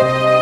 Música